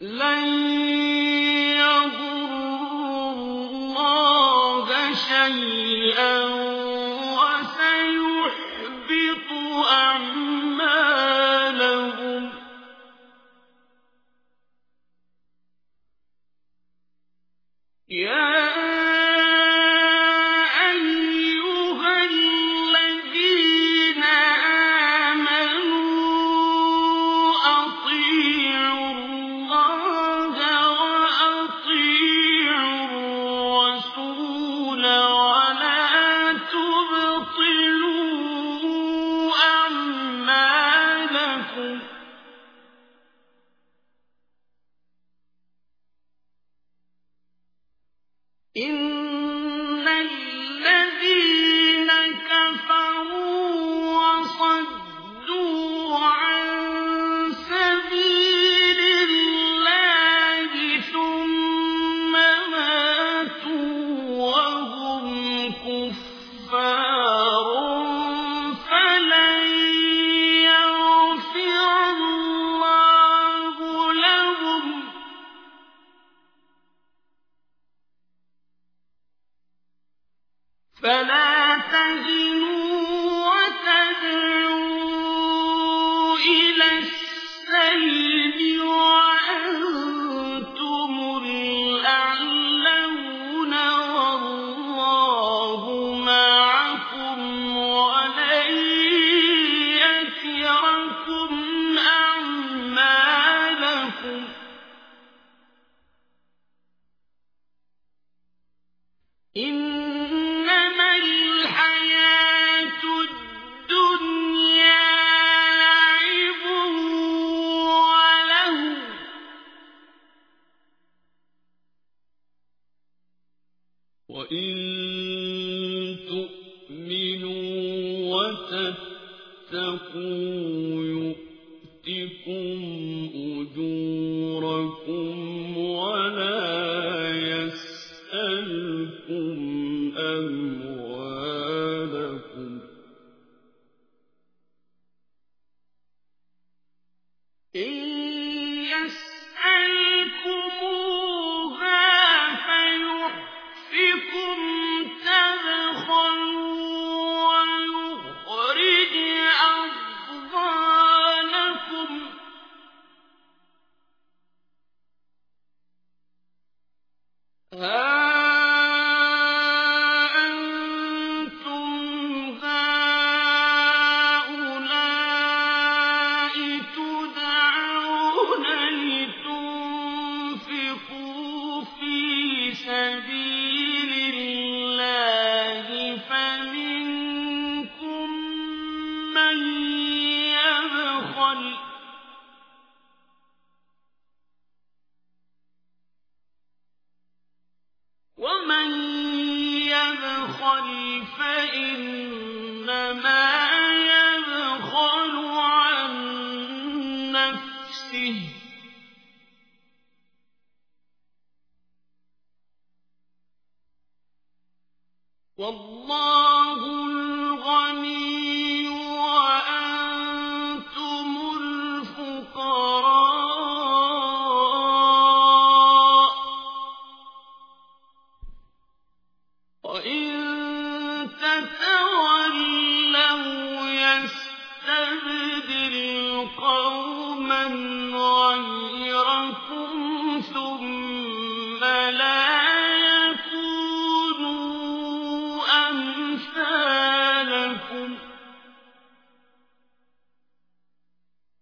لن فلا تهنوا وتدعوا إلى السيئة وتتقوا يؤتكم أجوركم ولا يسألكم أموالكم إن يسألكم فإنما يبخل عن نفسه. والله الغني وأنتم الفقراء. وإن